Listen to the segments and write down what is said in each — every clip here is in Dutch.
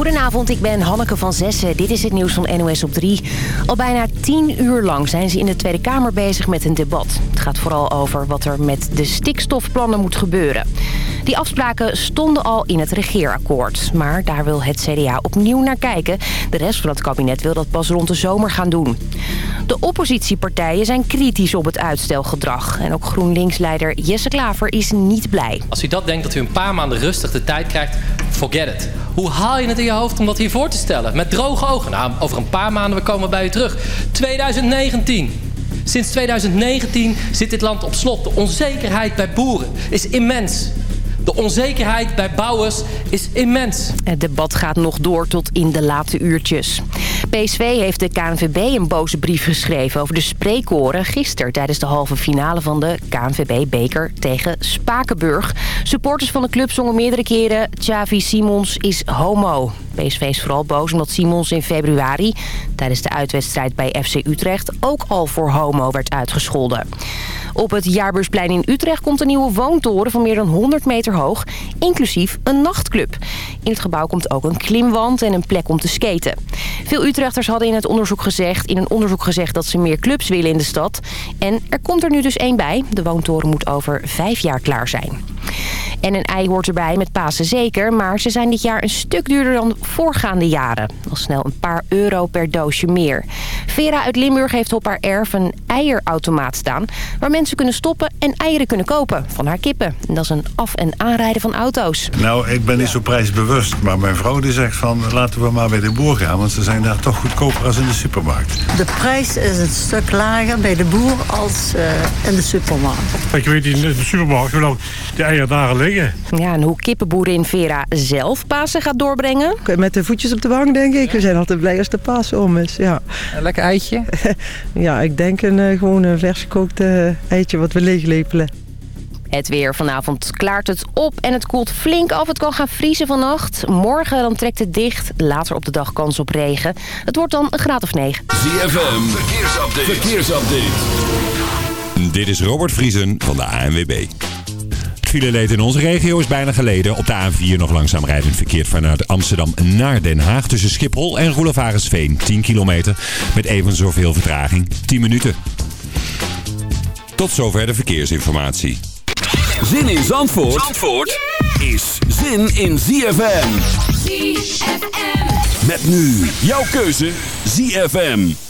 Goedenavond, ik ben Hanneke van Zessen. Dit is het nieuws van NOS op 3. Al bijna tien uur lang zijn ze in de Tweede Kamer bezig met een debat. Het gaat vooral over wat er met de stikstofplannen moet gebeuren. Die afspraken stonden al in het regeerakkoord. Maar daar wil het CDA opnieuw naar kijken. De rest van het kabinet wil dat pas rond de zomer gaan doen. De oppositiepartijen zijn kritisch op het uitstelgedrag. En ook GroenLinks-leider Jesse Klaver is niet blij. Als u dat denkt dat u een paar maanden rustig de tijd krijgt, forget it. Hoe haal je het in je hoofd om dat hier voor te stellen? Met droge ogen. Nou, over een paar maanden we komen bij u terug. 2019. Sinds 2019 zit dit land op slot. De onzekerheid bij boeren is immens. De onzekerheid bij bouwers is immens. Het debat gaat nog door tot in de late uurtjes. PSV heeft de KNVB een boze brief geschreven over de spreekoren gisteren... tijdens de halve finale van de KNVB-beker tegen Spakenburg. Supporters van de club zongen meerdere keren... Xavi Simons is homo. PSV is vooral boos omdat Simons in februari... tijdens de uitwedstrijd bij FC Utrecht ook al voor homo werd uitgescholden. Op het Jaarbeursplein in Utrecht komt een nieuwe woontoren van meer dan 100 meter hoog, inclusief een nachtclub. In het gebouw komt ook een klimwand en een plek om te skaten. Veel Utrechters hadden in het onderzoek gezegd, in een onderzoek gezegd dat ze meer clubs willen in de stad. En er komt er nu dus één bij. De woontoren moet over vijf jaar klaar zijn. En een ei hoort erbij met Pasen zeker, maar ze zijn dit jaar een stuk duurder dan voorgaande jaren. Al snel een paar euro per doosje meer. Vera uit Limburg heeft op haar erf een eierautomaat staan... waar mensen kunnen stoppen en eieren kunnen kopen van haar kippen. En dat is een af- en aanrijden van auto's. Nou, ik ben niet zo prijsbewust, maar mijn vrouw die zegt van... laten we maar bij de boer gaan, want ze zijn daar toch goedkoper als in de supermarkt. De prijs is een stuk lager bij de boer als uh, in de supermarkt. Ik weet in de supermarkt hoe lang de eieren daar liggen. Ja, en hoe kippenboerin Vera zelf Pasen gaat doorbrengen? Met de voetjes op de bank, denk ik. We zijn altijd blij als de Pasen om is, ja. Een lekker eitje? ja, ik denk een, uh, gewoon een vers gekookt eitje wat we leeglepelen. Het weer vanavond klaart het op en het koelt flink af. Het kan gaan vriezen vannacht. Morgen dan trekt het dicht. Later op de dag kans op regen. Het wordt dan een graad of 9. ZFM, verkeersupdate. verkeersupdate. Dit is Robert Vriesen van de ANWB. Het fileleed in onze regio is bijna geleden. Op de A4 nog langzaam rijdend verkeerd vanuit Amsterdam naar Den Haag. Tussen Schiphol en Roelevarensveen. 10 kilometer met even zoveel vertraging. 10 minuten. Tot zover de verkeersinformatie. Zin in Zandvoort, Zandvoort is zin in ZFM. ZFM. Met nu jouw keuze ZFM.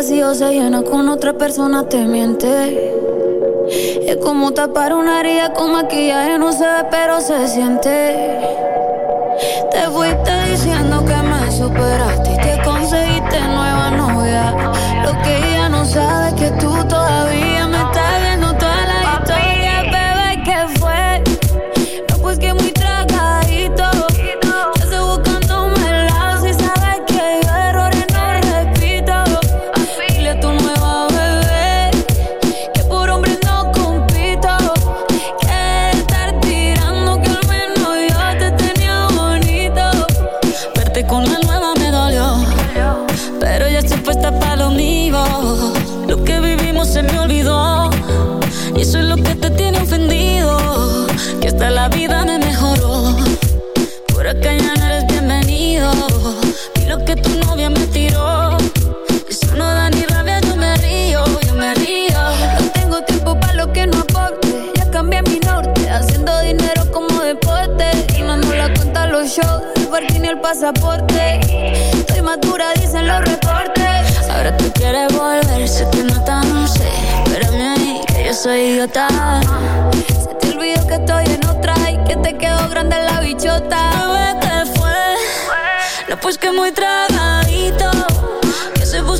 Si vacío se llena con otra persona te miente. Es como tapar una herida con maquillaje, no se ve, pero se siente. Te fuiste diciendo que me superaste y te conseguiste nueva novia. Lo que ella no sabe es que tú todavía show, el parking el pasaporte. Estoy madura, dicen los reportes. Ahora tú quieres volver, sé que no tan sé. Espérame ahí, que yo soy idiota. Se te olvidó que estoy en otra y que te quedó grande la bichota. Qué fue? No, pues que muy tragadito. Que se puso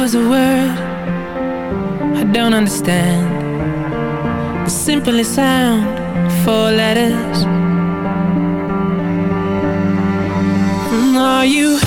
was a word I don't understand. The simplest sound Four letters. And Are you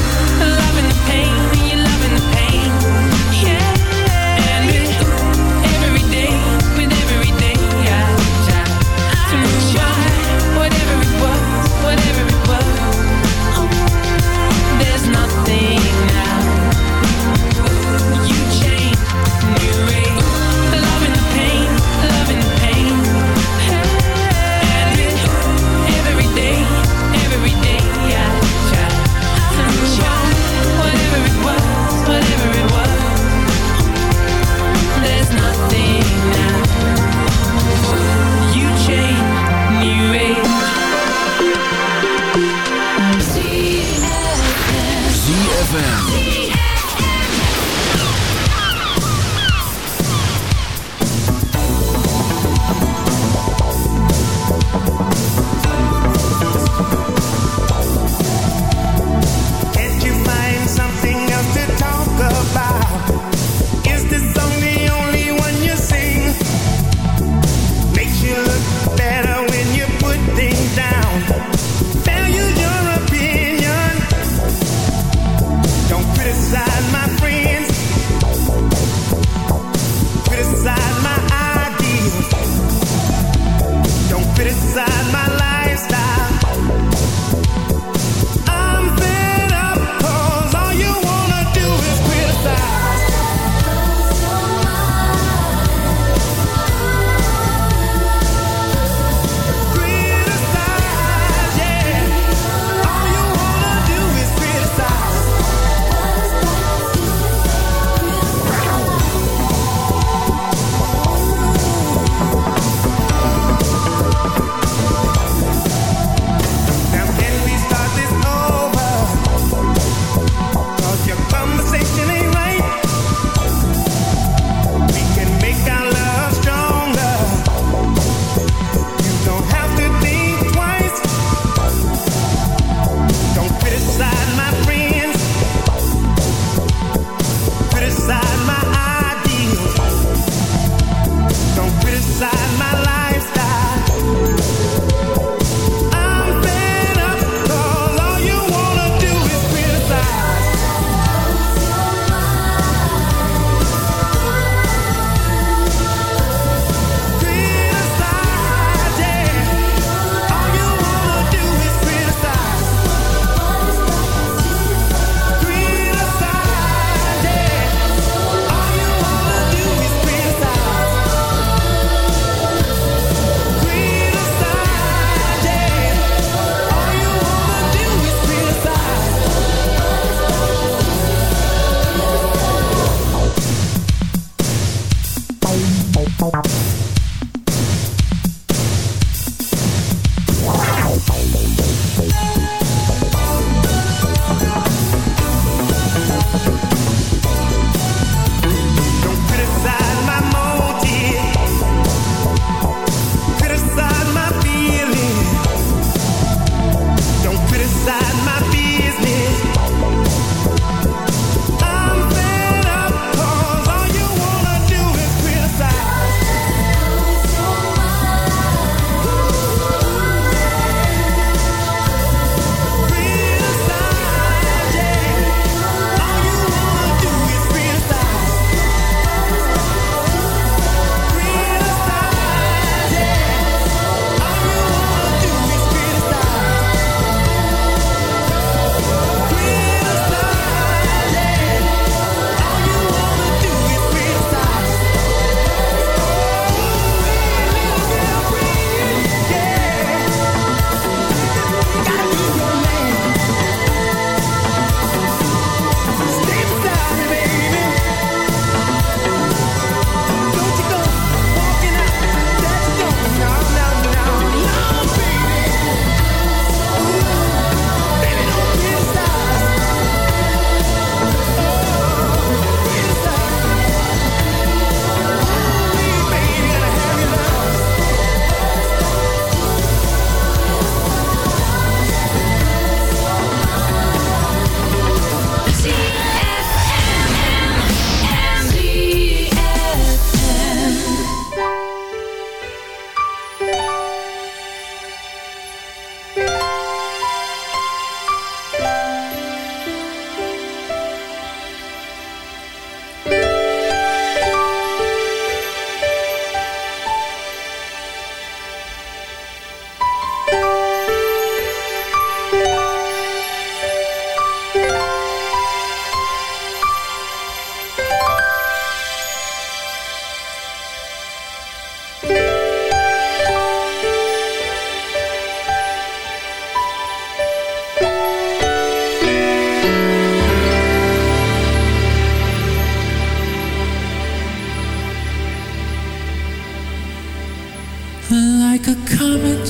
coming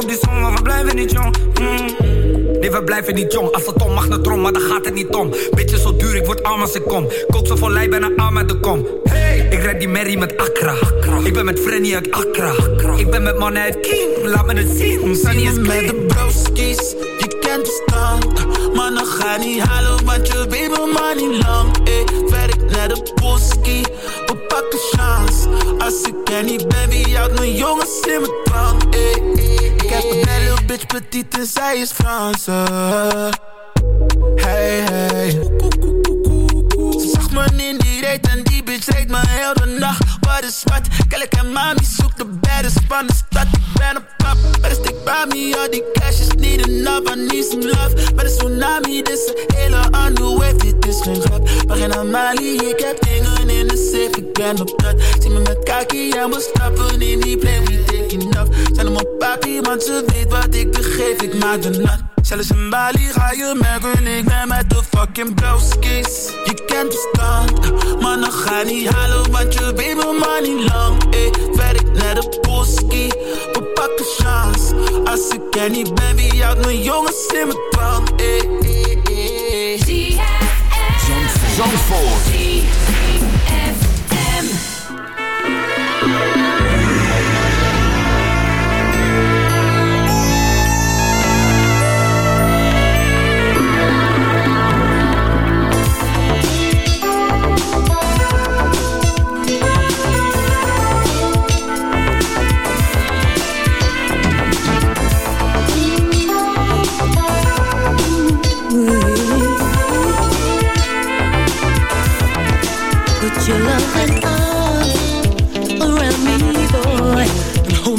op die song, maar we blijven niet jong. Mm. Nee, we blijven niet jong. Als het om mag naar trom, maar dan gaat het niet om. Beetje zo duur, ik word arm als ik kom. Kook zo van lei, bijna arm uit de kom. Hey, ik red die Mary met Accra. Ik ben met Frenny uit Accra. Ik ben met mannen uit King, laat me het zien. Sunny is met de broskies, je kent de stand. Maar dan ga niet halen, want je weet maar niet lang. Eh, werk naar de boski, we pakken chance. Als ik er niet ben, wie houdt mijn jongens in mijn? Eh, eh, ik heb een belle bitch petite en zij is Franse. Hey, hey. Ze zag me in die reet en die bitch reed me heel de nacht. Wat is wat? Kijk en mami zoekt de baddest van de stad. Ik ben een pap, maar stick bij me. Al die cash is niet enough, I need some love. Met een tsunami, dit is een hele andere wave. Dit is geen grap, begin aan Mali. Ik heb dingen in ik ben op dat. Zie me met kaki en we stappen in die plane. We taking off. Zijn hem op papi, want ze weet wat ik te geef. Ik maak de nat. Zelfs in Bali ga je merken, ik ben met de fucking blauwskis. Je kent de stand, maar dan ga niet halen, want je weet me maar niet lang. Eh, werk naar de boski, we pakken chance. Als ik er niet ben, wie houdt mijn jongens in mijn dwang? Eh, eh, eh. Zandvoort. Your arms around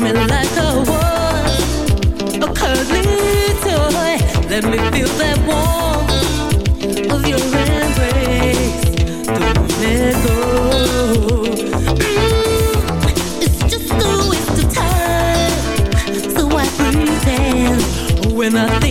me like I was a cuddly toy. Let me feel that warmth of your embrace. Don't let go. Mm, it's just a waste of time, so I pretend when I